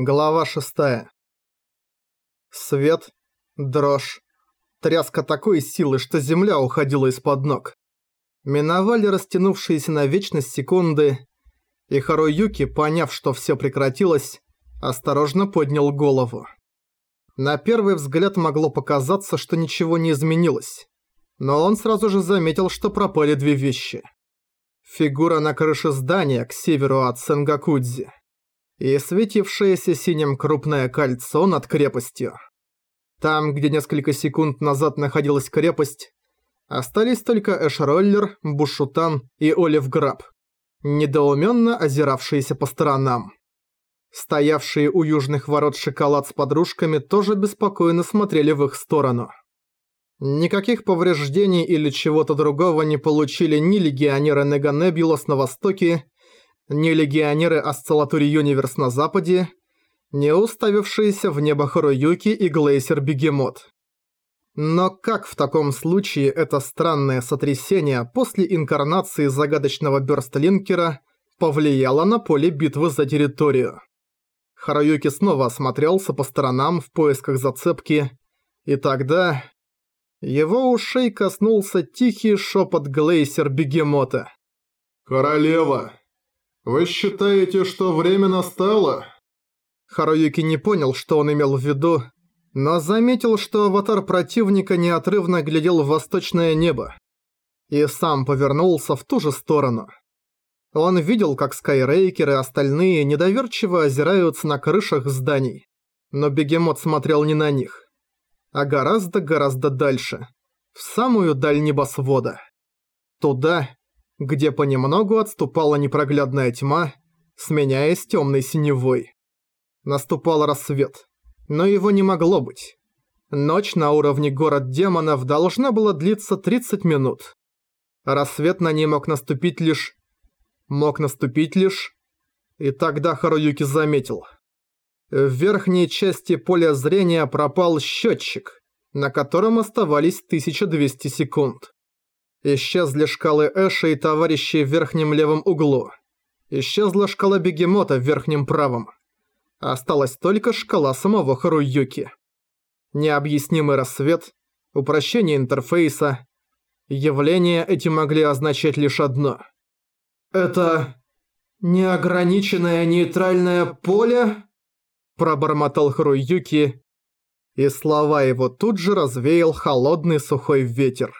Глава 6. Свет, дрожь, тряска такой силы, что земля уходила из-под ног. Миновали растянувшиеся на вечность секунды, и Харуюки, поняв, что все прекратилось, осторожно поднял голову. На первый взгляд могло показаться, что ничего не изменилось, но он сразу же заметил, что пропали две вещи. Фигура на крыше здания к северу от Сенгакудзи и светившееся синим крупное кольцо над крепостью. Там, где несколько секунд назад находилась крепость, остались только Эшроллер, Бушутан и Олив Граб, недоуменно озиравшиеся по сторонам. Стоявшие у южных ворот шоколад с подружками тоже беспокойно смотрели в их сторону. Никаких повреждений или чего-то другого не получили ни легионеры Неганебулас на востоке, ни легионеры Осциллатури Юниверс на западе, не уставившиеся в небо Хоруюки и Глейсер Бегемот. Но как в таком случае это странное сотрясение после инкарнации загадочного Бёрстлинкера повлияло на поле битвы за территорию? Харуюки снова осмотрелся по сторонам в поисках зацепки, и тогда... Его ушей коснулся тихий шепот Глейсер Бегемота. «Королева, вы считаете, что время настало?» Харуюки не понял, что он имел в виду, но заметил, что аватар противника неотрывно глядел в восточное небо. И сам повернулся в ту же сторону. Он видел, как Скайрейкер и остальные недоверчиво озираются на крышах зданий. Но бегемот смотрел не на них, а гораздо-гораздо дальше, в самую даль небосвода. Туда, где понемногу отступала непроглядная тьма, сменяясь темной синевой. Наступал рассвет, но его не могло быть. Ночь на уровне город демонов должна была длиться 30 минут. Рассвет на ней мог наступить лишь... Мог наступить лишь... И тогда Харуюки заметил. В верхней части поля зрения пропал счетчик, на котором оставались 1200 секунд. Исчезли шкалы Эша и товарищей в верхнем левом углу. Исчезла шкала Бегемота в верхнем правом. Осталась только шкала самого Харуюки. Необъяснимый рассвет, упрощение интерфейса. Явления эти могли означать лишь одно. «Это... неограниченное нейтральное поле?» Пробормотал Харуюки, и слова его тут же развеял холодный сухой ветер.